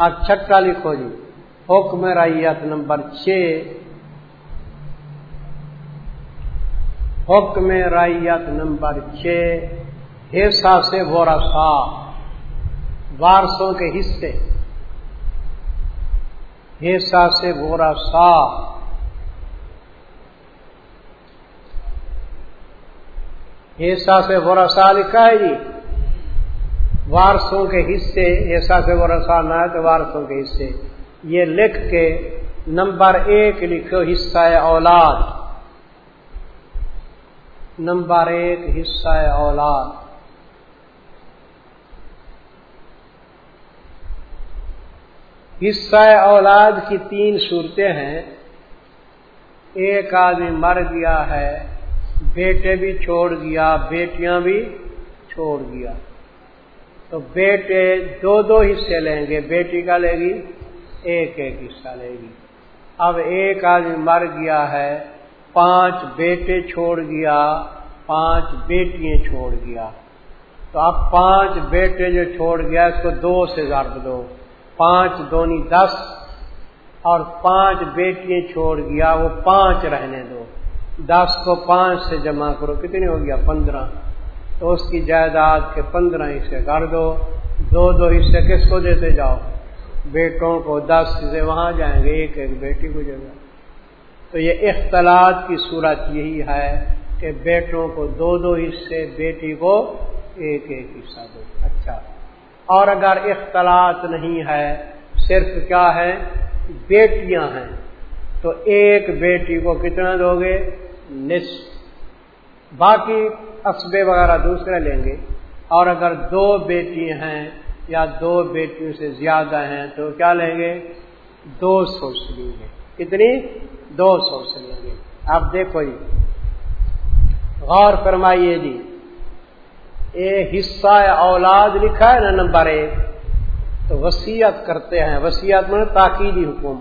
اب چھٹا لکھو جی حکم ریت نمبر چھ۔ حکم ریت نمبر چھ۔ حصہ سے ورثا وارسوں کے حصے۔ حصہ سے ورثا حصہ سے ورثا لکھا ہے جی۔ وارسوں کے حصے ایسا سے ورثہ نہ ہے تو وارسوں کے حصے۔ یہ لکھ کے نمبر ایک لکھو، حصہ اولاد۔ نمبر ایک، حصہ اولاد۔ حصہ اولاد کی تین صورتیں ہیں۔ ایک آدمی مر گیا ہے، بیٹے بھی چھوڑ گیا، بیٹیاں بھی چھوڑ گیا۔ تو بیٹے دو دو حصے لیں گے۔ بیٹی کا لے گی، ایک ایک حصہ لے گی۔ اب ایک آدمی مر گیا ہے، پانچ بیٹے چھوڑ گیا، پانچ بیٹیاں چھوڑ گیا۔ تو اب پانچ بیٹے جو چھوڑ گیا، اس کو دو سے ضرب دو۔ پانچ دونی دس اور پانچ بیٹیاں چھوڑ گیا، وہ پانچ رہنے دو۔ دس کو پانچ سے جمع کرو، کتنی ہو گیا؟ پندرہ۔ تو اس کی جائیداد کے پندرہ حصے کر دو دو دو حصے کس کو دیتے جاؤ؟ بیٹوں کو دس سے وہاں جائیں گے، ایک ایک بیٹی کو جگہ تو یہ اختلاط کی صورت یہی ہے کہ بیٹوں کو دو دو حصے، بیٹی کو ایک ایک حصہ دو۔ اچھا۔ اور اگر اختلاط نہیں ہے، صرف کیا ہے؟ بیٹیاں ہیں۔ تو ایک بیٹی کو کتنا دو گے؟ نصف۔ باقی قصبے وغیرہ دوسرے لیں گے۔ اور اگر دو بیٹی ہیں یا دو بیٹیوں سے زیادہ ہیں تو کیا لیں گے؟ دو سو سے لیں گے۔ کتنی؟ دو سو سے لیں گے۔ آپ دیکھو جی۔ غور فرمائیے جی۔ اے حصہ اولاد لکھا ہے نا نمبر ایک۔ تو وسیعت کرتے ہیں۔ وسیعت میں تاکیدی حکم۔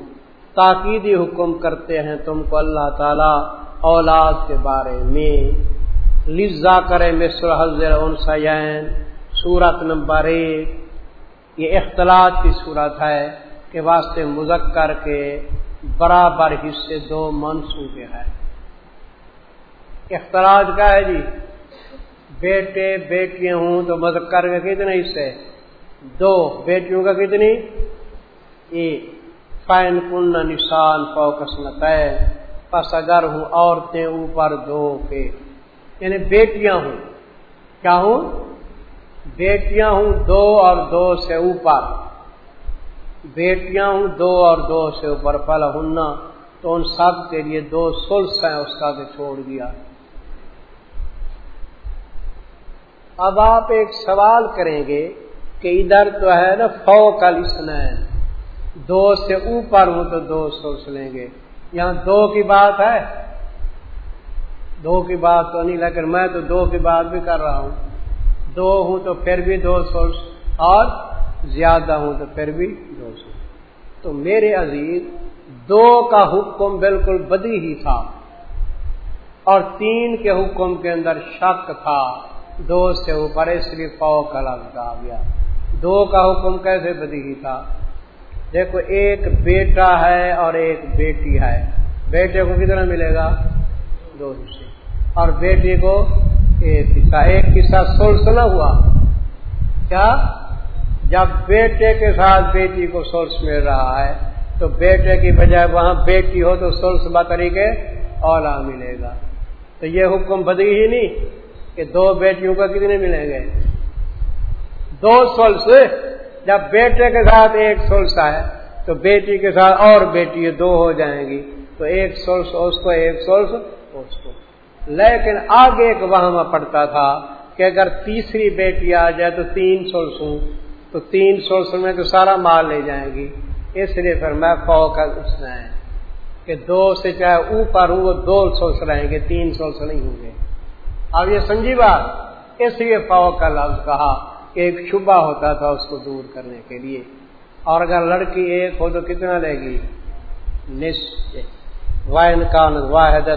تاکیدی حکم کرتے ہیں تم کو اللہ تعالی اولاد کے بارے میں۔ لزا کرے مصر حضر ان سین سورت نمبر ایک۔ یہ اختلاط کی صورت ہے کہ واسطے مذکر کے برابر حصے دو منصوبے ہیں۔ اختلاط کا ہے جی بیٹے، بیٹیاں ہوں تو مذکر کے کتنے حصے؟ دو۔ بیٹیوں کا کتنی؟ ایک فائن کن نشان فوکس ہے پس اگر ہوں عورتیں اوپر دو کے۔ یعنی بیٹیاں ہوں۔ کیا ہوں؟ بیٹیاں ہوں دو اور دو سے اوپر۔ بیٹیاں ہوں دو اور دو سے اوپر۔ پل ہننا تو ان سب کے لیے دو سلس ہیں اس کا چھوڑ دیا۔ اب آپ ایک سوال کریں گے کہ ادھر تو ہے نا فو کا لسن دو سے اوپر ہوں تو دو سلس لیں گے۔ یہاں دو کی بات ہے۔ دو کی بات تو نہیں، لیکن میں تو دو کی بات بھی کر رہا ہوں۔ دو ہوں تو پھر بھی دو سو اور زیادہ ہوں تو پھر بھی دو سو تو میرے عزیز، دو کا حکم بالکل بدی ہی تھا۔ اور تین کے حکم کے اندر شک تھا۔ دو سے اوپر، اس لیے پاؤ کا لفظ آ گیا دو کا حکم کیسے بدی ہی تھا؟ دیکھو، ایک بیٹا ہے اور ایک بیٹی ہے۔ بیٹے کو کتنا ملے گا؟ دو حصے اور بیٹی کو ایک حصہ ایک حصہ سولس نہ ہوا۔ کیا؟ جب بیٹے کے ساتھ بیٹی کو سولس مل رہا ہے، تو بیٹے کی بجائے وہاں بیٹی ہو تو سولس بطری کے اولا ملے گا۔ تو یہ حکم بدی ہی نہیں کہ دو بیٹیوں کا کتنے ملیں گے۔ دو سولس جب بیٹے کے ساتھ ایک سولس ہے تو بیٹی کے ساتھ اور بیٹی دو ہو جائیں گی۔ تو ایک سولس اس کو ایک سولس اس کو۔ لیکن آگے ایک وہاں پڑتا تھا کہ اگر تیسری بیٹی آ جائے تو تین سولسوں تو تین سولسوں میں تو سارا مال لے جائیں گی۔ اس لیے پھر میں فو کا اس ہے کہ دو سے چاہے اوپر ہوں وہ دو سولس رہیں گے تین سولس نہیں ہوں گے۔ اب یہ سمجھی بات، اس لیے فو کا لفظ کہا کہ ایک شبہ ہوتا تھا اس کو دور کرنے کے لیے۔ اور اگر لڑکی ایک ہو تو کتنا لے گی؟ نصف۔ وائن کان واحد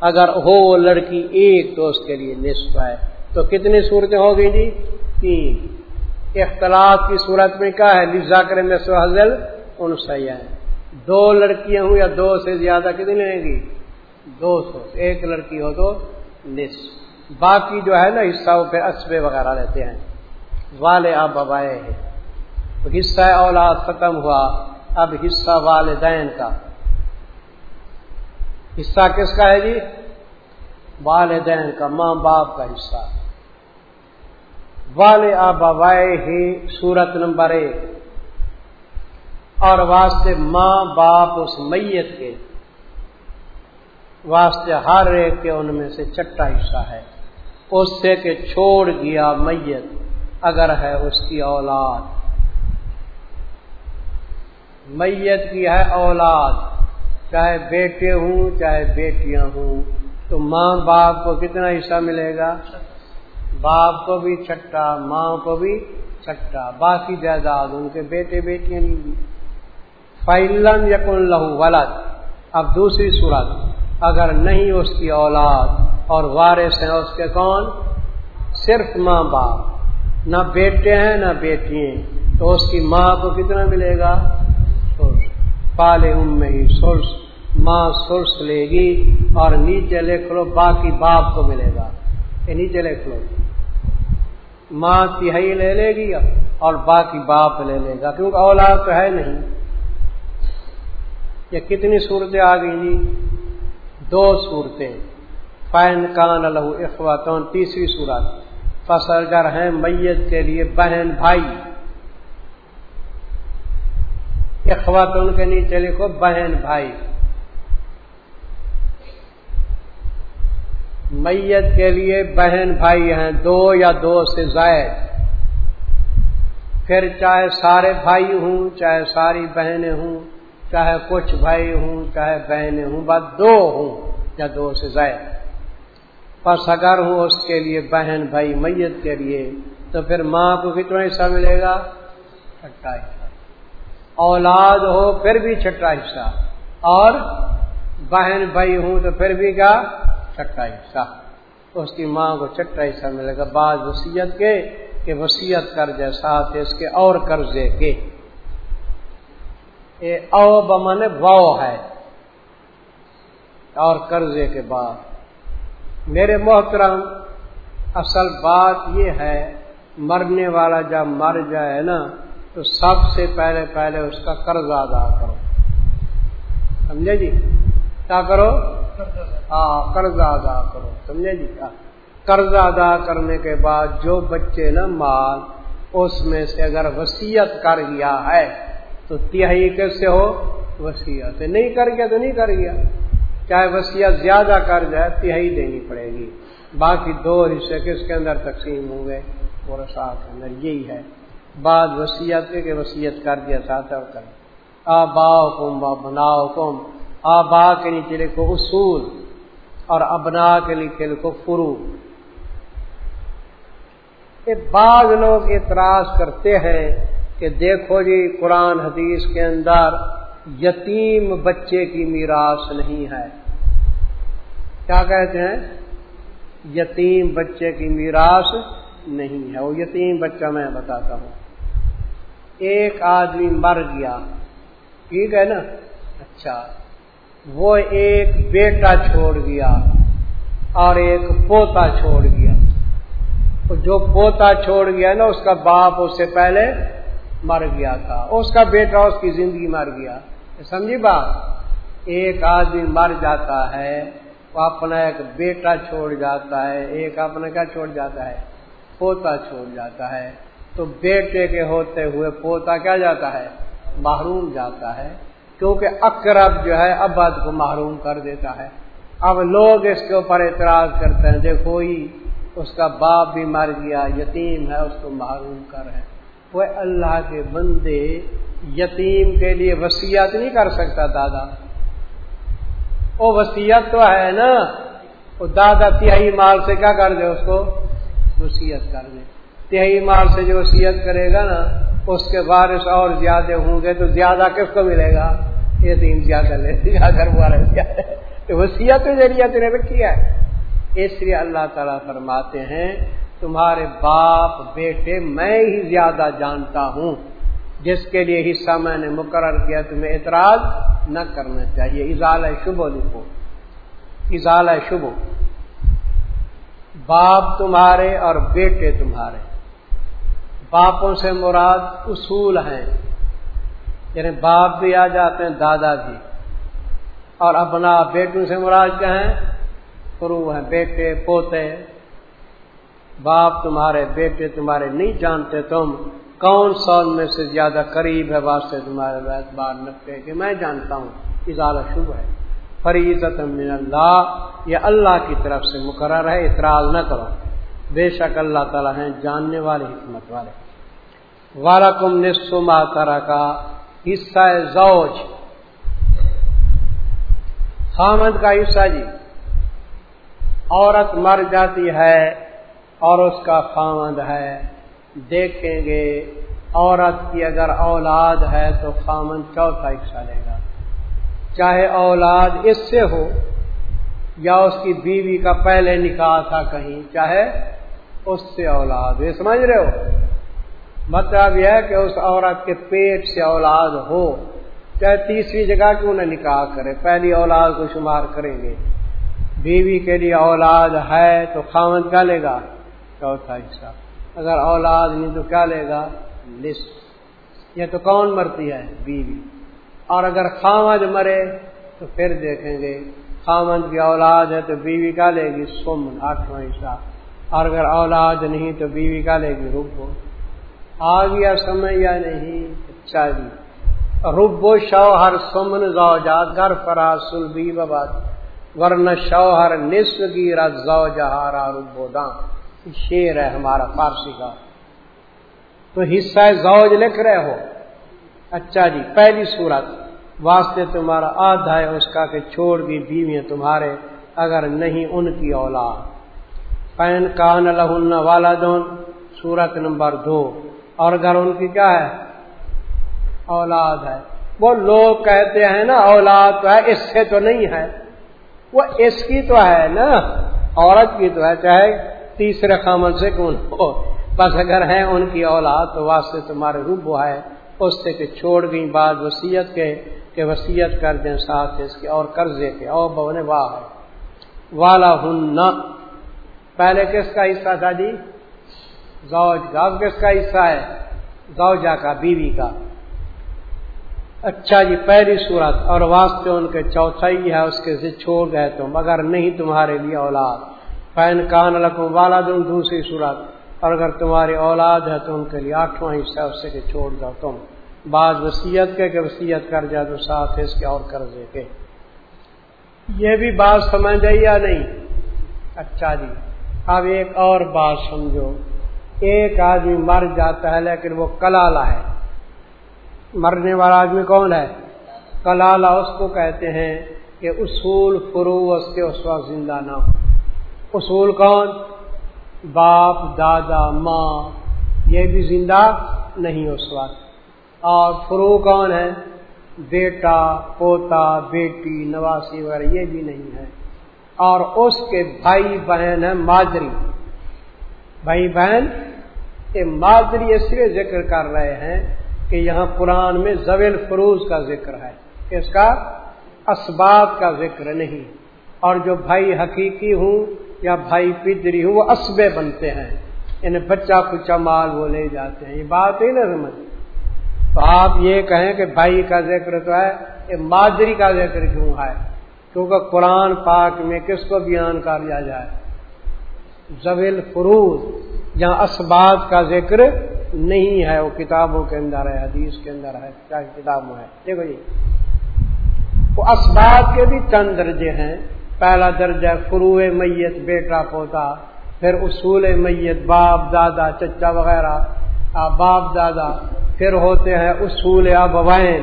اگر ہو وہ لڑکی ایک تو اس کے لیے نصف ہے۔ تو کتنی صورتیں ہو گئی جی؟ تین۔ اختلاف کی صورت میں کیا ہے؟ لزا کرے میں سو حضل ان سیاح دو لڑکیاں ہوں یا دو سے زیادہ کتنی لیں گی جی؟ دو سو۔ ایک لڑکی ہو تو نصف۔ باقی جو ہے نا، حصہ وہ پھر اسبے وغیرہ رہتے ہیں۔ والے اب ابائے ہیں۔ حصہ اولاد ختم ہوا۔ اب حصہ والدین کا۔ حصہ کس کا ہے جی؟ والدین کا، ماں باپ کا حصہ۔ والے اب ابائے ہی سورت نمبر ایک۔ اور واسطے ماں باپ اس میت کے واسطے ہر ایک کے ان میں سے چٹا حصہ ہے۔ اس سے کہ چھوڑ گیا میت اگر ہے اس کی اولاد۔ میت کی ہے اولاد۔ چاہے بیٹے ہوں، چاہے بیٹیاں ہوں، تو ماں باپ کو کتنا حصہ ملے گا؟ باپ کو بھی چھٹا، ماں کو بھی چھٹا، باقی جائیداد ان کے بیٹے بیٹیاں نہیں۔ یقن لہو ولد۔ اب دوسری صورت، اگر نہیں اس کی اولاد اور وارث ہیں، اس کے کون؟ صرف ماں باپ۔ نہ بیٹے ہیں، نہ بیٹی ہیں تو اس کی ماں کو کتنا ملے گا؟ پالے ام ہی سرس، ماں سرس لے گی اور نیچے لکھ لو باقی باپ کو ملے گا۔ یہ نیچے لکھ لو۔ ماں تہائی لے لے گی اور باقی باپ لے لے گا۔ کیونکہ اولاد تو ہے نہیں۔ یہ کتنی صورتیں آ گئی جی؟ دو صورتیں۔ فین کان لہو اخواتون تیسری صورت۔ فصل گر ہیں میت کے لیے بہن بھائی۔ اخواتون کے نیچے لکھو بہن بھائی۔ میت کے لیے بہن بھائی ہیں، دو یا دو سے زائد۔ پھر چاہے سارے بھائی ہوں، چاہے ساری بہنیں ہوں، چاہے کچھ بھائی ہوں، چاہے بہنیں ہوں، بس دو ہوں یا دو سے زائد۔ پس اگر ہوں اس کے لیے بہن بھائی میت کے لیے، تو پھر ماں کو کتنا حصہ ملے گا؟ چھٹا حصہ اولاد ہو پھر بھی چھٹا حصہ۔ اور بہن بھائی ہوں تو پھر بھی کیا؟ چھٹا حصہ۔ اس کی ماں کو چھٹا حصہ ملے گا۔ بعض وسیعت کے کہ وسیعت کر جیسا اس کے اور قرضے کے۔ او بمن واؤ ہے۔ اور قرضے کے بعد۔ میرے محترم، اصل بات یہ ہے، مرنے والا جب مر جائے نا تو سب سے پہلے پہلے اس کا قرض ادا کرو۔ سمجھے جی؟ کیا کرو؟ ہاں قرض ادا کرو۔ سمجھے جی؟ کیا قرض ادا کرنے کے بعد جو بچے نا مال، اس میں سے اگر وسیعت کر گیا ہے، تو تہائی کیسے ہو؟ وسیعت نہیں کر گیا تو نہیں کر گیا۔ چاہے وسیعت زیادہ کر جائے، تہائی دینی پڑے گی۔ باقی دو حصے کس کے اندر تقسیم ہوں گے؟ اور ساتھ اندر یہی ہے۔ بعد وسیعت کہ وسیعت کر دیا ساتھ اور کر۔ آبا کم و بناؤ کم آبا کے نیچے لکھو اصول اور ابنا کے نیچے لکھو فرو۔ بعض لوگ اعتراض کرتے ہیں کہ دیکھو جی قرآن حدیث کے اندر یتیم بچے کی میراث نہیں ہے۔ کیا کہتے ہیں؟ یتیم بچے کی میراث نہیں ہے۔ وہ یتیم بچہ میں بتاتا ہوں۔ ایک آدمی مر گیا۔ ٹھیک ہے نا؟ اچھا۔ وہ ایک بیٹا چھوڑ گیا اور ایک پوتا چھوڑ گیا۔ جو پوتا چھوڑ گیا نا، اس کا باپ اس سے پہلے مر گیا تھا۔ اس کا بیٹا اس کی زندگی مر گیا۔ سمجھی بات؟ ایک آدمی مر جاتا ہے، وہ اپنا ایک بیٹا چھوڑ جاتا ہے۔ ایک اپنا کیا چھوڑ جاتا ہے؟ پوتا چھوڑ جاتا ہے۔ تو بیٹے کے ہوتے ہوئے پوتا کیا جاتا ہے؟ محروم جاتا ہے۔ کیونکہ اقرب جو ہے ابد کو محروم کر دیتا ہے۔ اب لوگ اس کے اوپر اعتراض کرتے ہیں، دیکھو ہی، اس کا باپ بھی مر گیا، یتیم ہے، اس کو محروم کر ہے۔ وہ اللہ کے بندے یتیم کے لیے وسیعت نہیں کر سکتا دادا۔ وہ وسیعت تو ہے نا۔ وہ دادا تہائی مال سے کیا کر دے اس کو؟ وسیعت کر دے۔ تہائی مال سے جو وسیعت کرے گا نا، اس کے بارش اور زیادہ ہوں گے تو زیادہ کس کو ملے گا؟ یہ دین زیادہ لے وسیعت ذریعہ تیرے رکھی ہے۔ اس لیے اللہ تعالیٰ فرماتے ہیں، تمہارے باپ بیٹے میں ہی زیادہ جانتا ہوں۔ جس کے لیے حصہ میں نے مقرر کیا، تمہیں اعتراض نہ کرنا چاہیے۔ اضال شبو لکھو اضال شبو باپ تمہارے اور بیٹے تمہارے۔ باپوں سے مراد اصول ہیں۔ یعنی باپ بھی آ جاتے ہیں، دادا بھی۔ اور اپنا بیٹوں سے مراد کیا ہیں؟ فرو ہیں، بیٹے، پوتے۔ باپ تمہارے بیٹے، تمہارے نہیں جانتے تم۔ کون سو میں سے زیادہ قریب ہے؟ واسطے تمہارے اعتبار نقطے کہ میں جانتا ہوں۔ اضالہ شبھ ہے۔ فریضت من اللہ، یہ اللہ کی طرف سے مقرر ہے، اعتراض نہ کرو۔ بے شک اللہ تعالیٰ ہیں، جاننے والے، حکمت والے۔ والم نسما طرح کا حصہ زوج۔ خامد کا حصہ جی۔ عورت مر جاتی ہے اور اس کا خامد ہے۔ دیکھیں گے، عورت کی اگر اولاد ہے تو خامن چوتھا حصہ لے گا۔ چاہے اولاد اس سے ہو یا اس کی بیوی کا پہلے نکاح تھا کہیں، چاہے اس سے اولاد یہ سمجھ رہے ہو؟ مطلب یہ ہے کہ اس عورت کے پیٹ سے اولاد ہو، چاہے تیسری جگہ کیوں نہ نکاح کرے، پہلی اولاد کو شمار کریں گے۔ بیوی کے لیے اولاد ہے تو خامد کیا لے گا؟ چوتھا حصہ۔ اگر اولاد نہیں تو کیا لے گا؟ لسٹ۔ یہ تو کون مرتی ہے؟ بیوی۔ اور اگر خامد مرے تو پھر دیکھیں گے خامد کی اولاد ہے تو بیوی کا لے گی؟ سم آٹھواں حصہ۔ اور اگر اولاد نہیں تو بیوی کا لے گی ربو آ گیا سمے یا نہیں اچھا جی۔ ربو شوہر سمن زوجات گھر فرا سلبی بباد ورنہ شوہر نصف گیرا زو جہارا ربو دان شیر ہے ہمارا فارسی کا۔ تو حصہ زوج لکھ رہے ہو۔ اچھا جی پہلی صورت۔ واسطے تمہارا آدھا ہے اس کا کہ چھوڑ دی بیویاں تمہارے، اگر نہیں ان کی اولاد۔ پین کان لہن والدون سورت نمبر دو۔ اور اگر ان کی کیا ہے؟ اولاد ہے۔ وہ لوگ کہتے ہیں نا، اولاد تو ہے، اس سے تو نہیں ہے۔ وہ اس کی تو ہے نا، عورت کی تو ہے، چاہے تیسرے خامن سے کون ہو۔ بس اگر ہیں ان کی اولاد، تو واسطے تمہارے روب ہے۔ اس سے کہ چھوڑ گئی بعد وسیعت کے، کہ وسیعت کر دیں ساتھ اس کے اور قرضے کے۔ اور بونے واہ ہے۔ والا ہن پہلے کس کا حصہ تھا جی؟ زوج کا۔ اب کس کا حصہ ہے؟ زوجا کا، بیوی کا۔ اچھا جی پہلی صورت، اور واسطے ان کے چوتھائی ہے، اس کے سے چھوڑ گئے تم اگر نہیں تمہارے لیے اولاد۔ پین کان لکھوں والا دوں دوسری صورت۔ اور اگر تمہاری اولاد ہے تو ان کے لیے آٹھواں حصہ اس سے کہ چھوڑ دو تم۔ بعض وسیعت کے کہ وسیعت کر جائے تو ساتھ اس کے اور قرضے کے۔ یہ بھی بات سمجھ آئی یا نہیں؟ اچھا جی۔ اب ایک اور بات سمجھو، ایک آدمی مر جاتا ہے لیکن وہ کلالا ہے۔ مرنے والا آدمی کون ہے؟ کلالا اس کو کہتے ہیں کہ اصول فرو اس کے اس وقت زندہ نہ ہو۔ اصول کون؟ باپ، دادا، ماں، یہ بھی زندہ نہیں اس وقت۔ اور فرو کون ہے؟ بیٹا، پوتا، بیٹی، نواسی وغیرہ یہ بھی نہیں ہے۔ اور اس کے بھائی بہن ہے مادری۔ بھائی بہن یہ مادری اس لیے ذکر کر رہے ہیں کہ یہاں قرآن میں زویل فروز کا ذکر ہے۔ اس کا اسباب کا ذکر نہیں۔ اور جو بھائی حقیقی ہوں یا بھائی پدری ہوں وہ اسبے بنتے ہیں۔ انہیں بچہ کچا مال وہ لے جاتے ہیں۔ یہ بات ہی نہ سمجھ تو آپ یہ کہیں کہ بھائی کا ذکر تو ہے، یہ مادری کا ذکر کیوں ہے؟ کیونکہ قرآن پاک میں کس کو بیان کر لیا جائے؟ زویل فروز جہاں اسباب کا ذکر نہیں ہے، وہ کتابوں کے اندر ہے، حدیث کے اندر ہے، کیا کتابوں ہے دیکھو جی۔ وہ اسباب کے بھی چند درجے ہیں۔ پہلا درجہ فرو میت، بیٹا پوتا۔ پھر اصول میت، باپ، دادا، چچا وغیرہ۔ باپ، دادا۔ پھر ہوتے ہیں اصول ابوین،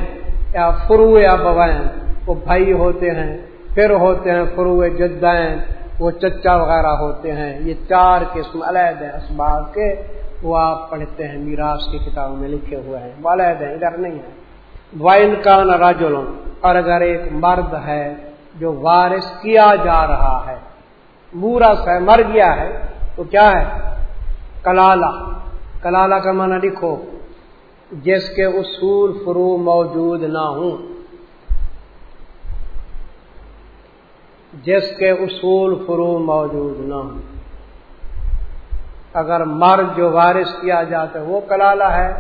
یا فرو ابوین۔ وہ بھائی ہوتے ہیں۔ پھر ہوتے ہیں فرو جدین، وہ چچا وغیرہ ہوتے ہیں۔ یہ چار قسم علیحد ہیں اسباب کے وہ آپ پڑھتے ہیں، میراث کی کتابوں میں لکھے ہوئے ہیں۔ وہ علیحد ہیں ادھر نہیں ہے۔ وائن کا ناراجولوں اور اگر ایک مرد ہے جو وارث کیا جا رہا ہے بورا سہ مر گیا ہے، تو کیا ہے؟ کلالہ۔ کلالہ کا معنی لکھو، جس کے اصول فرو موجود نہ ہوں۔ جس کے اصول فرو موجود نہ ہوں۔ اگر مرد جو وارث کیا جاتا ہے وہ کلالہ ہے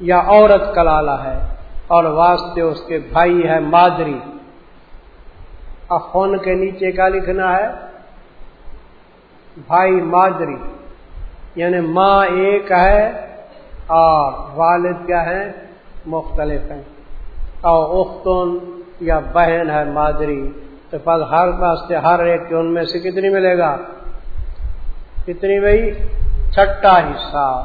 یا عورت کلالہ ہے، اور واسطے اس کے بھائی ہے مادری۔ اخون کے نیچے کا لکھنا ہے؟ بھائی مادری۔ یعنی ماں ایک ہے اور والد کیا ہے مختلف ہیں۔ اور اختون یا بہن ہے مادری۔ تو پاس ہر پاس سے ہر ایک کے ان میں سے کتنی ملے گا؟ کتنی بھائی؟ چھٹا حصہ۔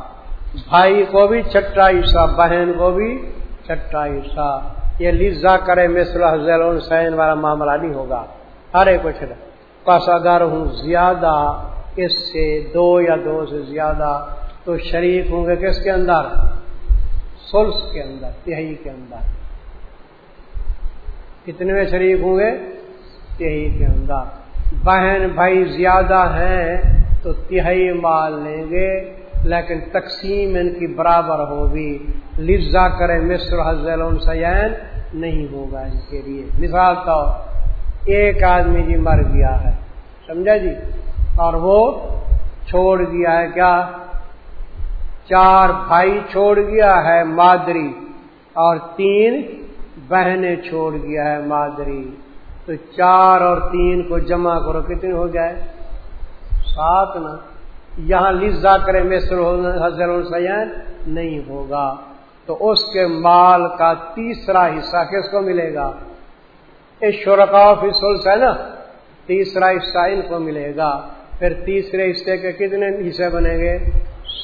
بھائی کو بھی چھٹا حصہ، بہن کو بھی چھٹا حصہ۔ یہ لزا کرے مثلا سین والا معاملہ نہیں ہوگا۔ ہر ایک کچھ پس اگر ہوں زیادہ، اس سے دو یا دو سے زیادہ تو شریک ہوں گے کس کے اندر؟ سلس کے اندر، تہی کے اندر۔ کتنے میں شریک ہوں گے؟ تہی کے اندر بہن بھائی زیادہ ہیں تو تہائی مال لیں گے، لیکن تقسیم ان کی برابر ہوگی۔ لزا کرے مصر حضل سین نہیں ہوگا ان کے لیے۔ مثال تو ایک آدمی جی مر گیا ہے، سمجھا جی؟ اور وہ چھوڑ گیا ہے کیا؟ چار بھائی چھوڑ گیا ہے مادری، اور تین بہنیں چھوڑ گیا ہے مادری۔ تو چار اور تین کو جمع کرو، کتنے ہو جائے؟ سات نا۔ یہاں لزا کرے مصر حضر السین نہیں ہوگا۔ تو اس کے مال کا تیسرا حصہ کس کو ملے گا؟ اس شرکا فیصل ہے نا۔ تیسرا حصہ ان کو ملے گا۔ پھر تیسرے حصے کے کتنے حصے بنیں گے؟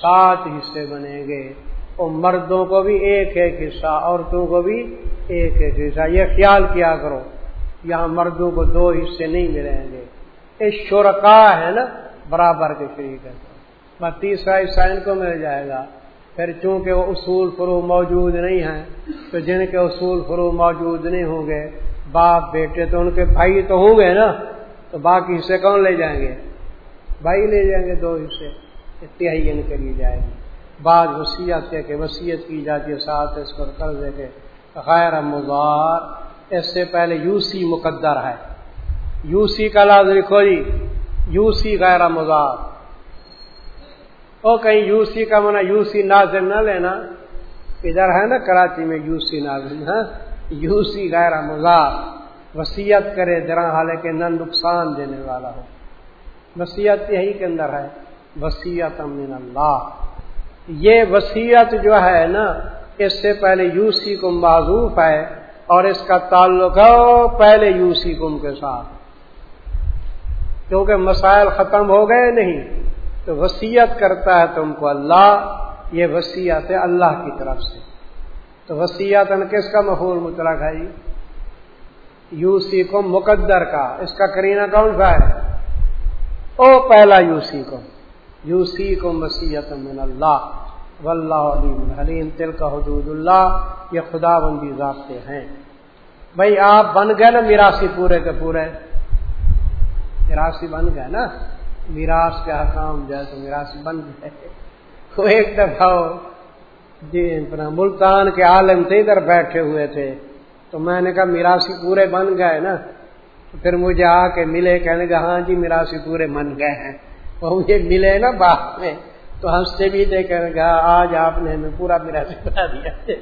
سات حصے بنیں گے۔ اور مردوں کو بھی ایک ایک حصہ، عورتوں کو بھی ایک ایک حصہ۔ یہ خیال کیا کرو۔ یہاں مردوں کو دو حصے نہیں ملیں گے۔ یہ شرکا ہے نا، برابر کے شریک ہے۔ بس تیسرا حصہ ان کو مل جائے گا۔ پھر چونکہ وہ اصول فرو موجود نہیں ہیں، تو جن کے اصول فرو موجود نہیں ہوں گے، باپ بیٹے تو ان کے بھائی تو ہوں گے نا، تو باقی حصے کون لے جائیں گے؟ بھائی لے جائیں گے دو حصے، اتہائی ان کے لیے جائے گی۔ بعض وسیعت ہے کہ وسیعت کی جاتی ہے، ساتھ اس پر قرضے کے غیر مزار اس سے پہلے یو سی مقدر ہے۔ یو سی کا لاز لکھو جی۔ یو سی غیر مزار او کہیں یو سی کا منع یو سی نازم نہ لینا۔ ادھر ہے نا کراچی میں یو سی نازم ہاں؟ یو سی غیر مزار وسیعت کرے درا، حالانکہ نہ نقصان دینے والا ہو۔ وسیعت یہی کے اندر ہے۔ وسیعت من اللہ۔ یہ وسیعت جو ہے نا، اس سے پہلے یو سی کو معذوف ہے۔ اور اس کا تعلق ہے پہلے یو سی کم کے ساتھ۔ کیونکہ مسائل ختم ہو گئے نہیں، تو وسیعت کرتا ہے تم کو اللہ، یہ وسیعت ہے اللہ کی طرف سے۔ تو وسیعت کس کا مفول مطلق ہے جی؟ کو مقدر کا۔ اس کا کرینہ کون سا ہے؟ او پہلا یو سی کو۔ یو سی کو وسیعت من اللہ۔ واللہ علیم حلیم تل کا حدود اللہ، یہ خدا بندی ضابطے ہیں۔ بھائی آپ بن گئے نا میراسی پورے کے پورے۔ میراسی بن گئے نا، میراث کے حکام جو ہے تو میراسی بن گئے۔ تو ایک دفعہ جی ملتان کے عالم تھے، ادھر بیٹھے ہوئے تھے۔ تو میں نے کہا میراسی پورے بن گئے نا۔ پھر مجھے آ کے ملے، کہنے کا ہاں جی میراسی پورے بن گئے ہیں۔ وہ مجھے ملے نا باپ میں۔ تو ہنستے بھی دے کہنے کہا آج آپ نے ہمیں پورا میراسی بنا دیا۔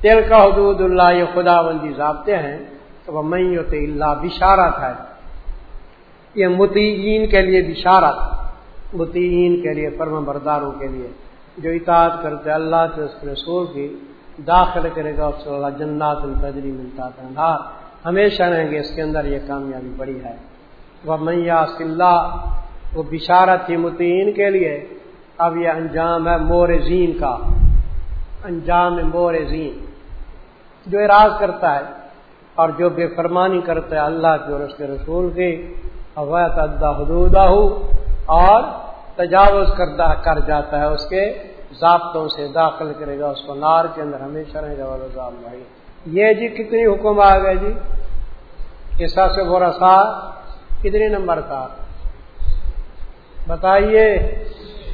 تل کا حدود اللہ، یہ خدا بندی ضابطے ہیں۔ تو وہ میں اللہ، بشارت ہے۔ یہ متعین کے لیے بشارت متعین کے لیے فرم برداروں کے لیے۔ جو اطاعت کرتے، اللہ سے اس رسول کی داخل کرے گا، اس اللہ جنات القدری ملتا تھا ہاں، ہمیشہ رہیں گے، اس کے اندر یہ کامیابی بڑی ہے۔ وہ میاں اللہ، وہ بشارت تھی متعین کے لیے۔ اب یہ انجام ہے مور زین کا۔ انجام مورزین جو اراض کرتا ہے اور جو بے فرمانی کرتا ہے اللہ کے اور اس کے رسول کی اویت ادا حدود اور تجاوز کردہ کر جاتا ہے، اس کے ضابطوں سے داخل کرے گا، اس کو نار کے اندر ہمیشہ رہے گا بھائی۔ یہ جی کتنی حکم آ گئے جی؟ ایسا سے برا سا کتنی نمبر کا؟ بتائیے۔